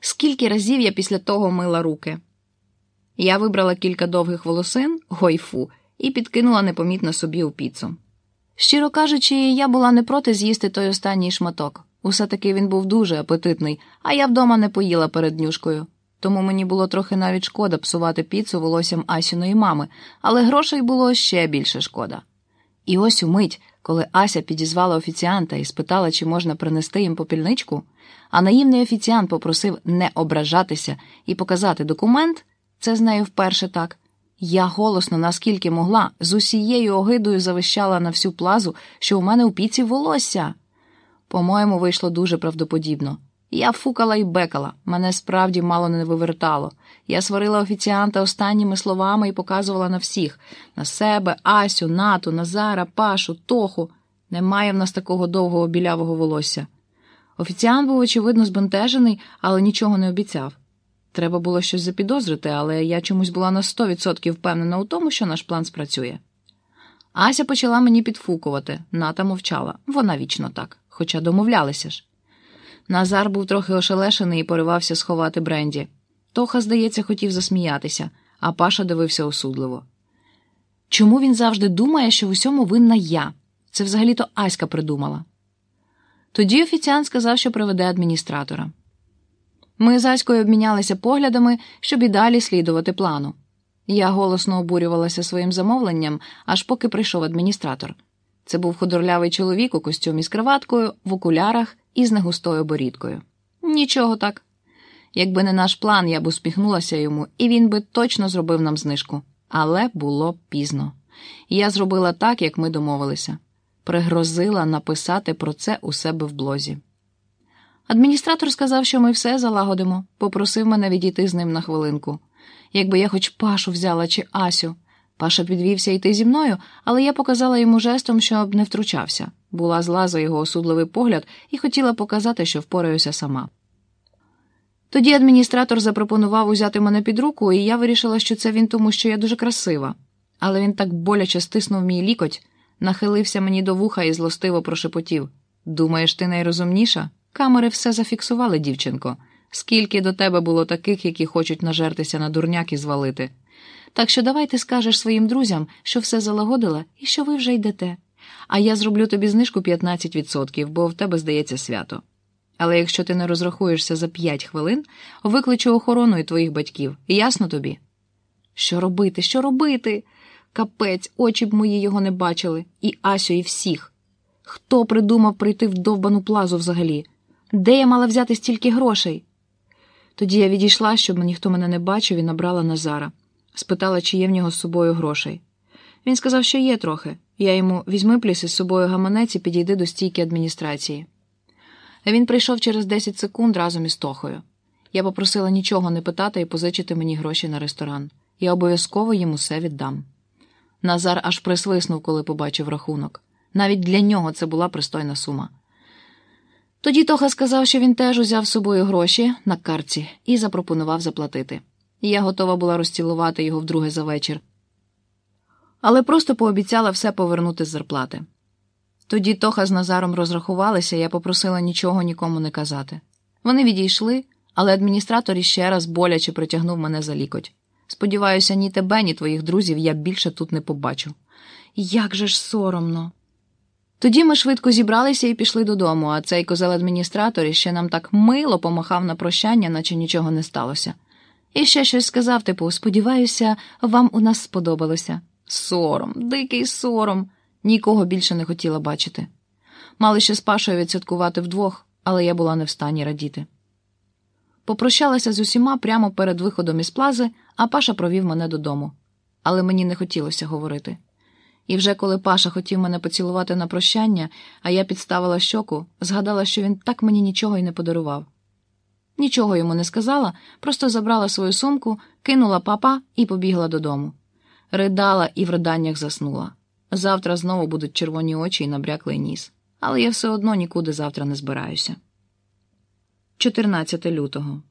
скільки разів я після того мила руки. Я вибрала кілька довгих волосин, гойфу, і підкинула непомітно собі у піцу. Щиро кажучи, я була не проти з'їсти той останній шматок. Усе таки він був дуже апетитний, а я вдома не поїла перед днюшкою. Тому мені було трохи навіть шкода псувати піцу волоссям Асіної мами, але грошей було ще більше шкода. І ось умить, коли Ася підізвала офіціанта і спитала, чи можна принести їм попільничку, а наївний офіціант попросив не ображатися і показати документ, це з нею вперше так. Я голосно, наскільки могла, з усією огидою завищала на всю плазу, що у мене у піці волосся. По-моєму, вийшло дуже правдоподібно. Я фукала і бекала, мене справді мало не вивертало. Я сварила офіціанта останніми словами і показувала на всіх на себе, Асю, Нату, Назара, Пашу, Тоху. Немає в нас такого довгого білявого волосся. Офіціант був, очевидно, збентежений, але нічого не обіцяв. Треба було щось запідозрити, але я чомусь була на 100% впевнена у тому, що наш план спрацює. Ася почала мені підфукувати, ната мовчала, вона вічно так, хоча домовлялися ж. Назар був трохи ошелешений і поривався сховати Бренді. Тоха, здається, хотів засміятися, а Паша дивився осудливо. Чому він завжди думає, що в усьому винна я? Це взагалі-то Аська придумала. Тоді офіціант сказав, що приведе адміністратора. Ми з Аською обмінялися поглядами, щоб і далі слідувати плану. Я голосно обурювалася своїм замовленням, аж поки прийшов адміністратор. Це був худорлявий чоловік у костюмі з краваткою, в окулярах і з негустою борідкою. Нічого так. Якби не наш план, я б усміхнулася йому, і він би точно зробив нам знижку. Але було пізно. Я зробила так, як ми домовилися. Пригрозила написати про це у себе в блозі. Адміністратор сказав, що ми все залагодимо, попросив мене відійти з ним на хвилинку. Якби я хоч Пашу взяла чи Асю. Паша підвівся йти зі мною, але я показала йому жестом, щоб не втручався. Була зла за його осудливий погляд і хотіла показати, що впораюся сама. Тоді адміністратор запропонував узяти мене під руку, і я вирішила, що це він тому, що я дуже красива. Але він так боляче стиснув мій лікоть, нахилився мені до вуха і злостиво прошепотів Думаєш, ти найрозумніша? Камери все зафіксували, дівчинко. Скільки до тебе було таких, які хочуть нажертися на дурняк і звалити. Так що давай ти скажеш своїм друзям, що все залагодила і що ви вже йдете. А я зроблю тобі знижку 15%, бо в тебе здається свято. Але якщо ти не розрахуєшся за 5 хвилин, викличу охорону і твоїх батьків. Ясно тобі? Що робити, що робити? Капець, очі б мої його не бачили, і Асю, і всіх. Хто придумав прийти в довбану плазу взагалі? Де я мала взяти стільки грошей? Тоді я відійшла, щоб ніхто мене не бачив, і набрала Назара, спитала, чи є в нього з собою грошей. Він сказав, що є трохи. Я йому візьми пліс із собою гаманець і підійди до стійки адміністрації. Він прийшов через 10 секунд разом із Тохою. Я попросила нічого не питати і позичити мені гроші на ресторан. Я обов'язково їм усе віддам. Назар аж присвиснув, коли побачив рахунок. Навіть для нього це була пристойна сума. Тоді Тоха сказав, що він теж узяв з собою гроші на картці і запропонував заплатити. Я готова була розцілувати його вдруге за вечір, але просто пообіцяла все повернути з зарплати. Тоді Тоха з Назаром розрахувалися, я попросила нічого нікому не казати. Вони відійшли, але адміністратор іще раз боляче притягнув мене за лікоть. Сподіваюся, ні тебе, ні твоїх друзів я більше тут не побачу. Як же ж соромно. Тоді ми швидко зібралися і пішли додому, а цей козел адміністратор іще нам так мило помахав на прощання, наче нічого не сталося. І ще щось сказав, типу, сподіваюся, вам у нас сподобалося. Сором, дикий сором. Нікого більше не хотіла бачити. Мали ще з Пашою відсвяткувати вдвох, але я була не в стані радіти. Попрощалася з усіма прямо перед виходом із плази, а Паша провів мене додому. Але мені не хотілося говорити. І вже коли Паша хотів мене поцілувати на прощання, а я підставила щоку, згадала, що він так мені нічого й не подарував. Нічого йому не сказала, просто забрала свою сумку, кинула папа і побігла додому. Ридала і в riданнях заснула. Завтра знову будуть червоні очі і набряклий ніс, але я все одно нікуди завтра не збираюся. 14 лютого.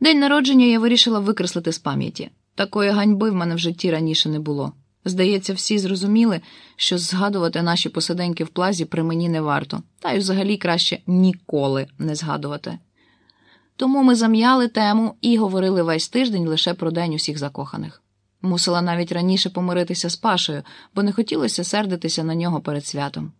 День народження я вирішила викреслити з пам'яті. Такої ганьби в мене в житті раніше не було. Здається, всі зрозуміли, що згадувати наші посиденьки в плазі при мені не варто, та й взагалі краще ніколи не згадувати. Тому ми зам'яли тему і говорили весь тиждень лише про день усіх закоханих. Мусила навіть раніше помиритися з Пашею, бо не хотілося сердитися на нього перед святом.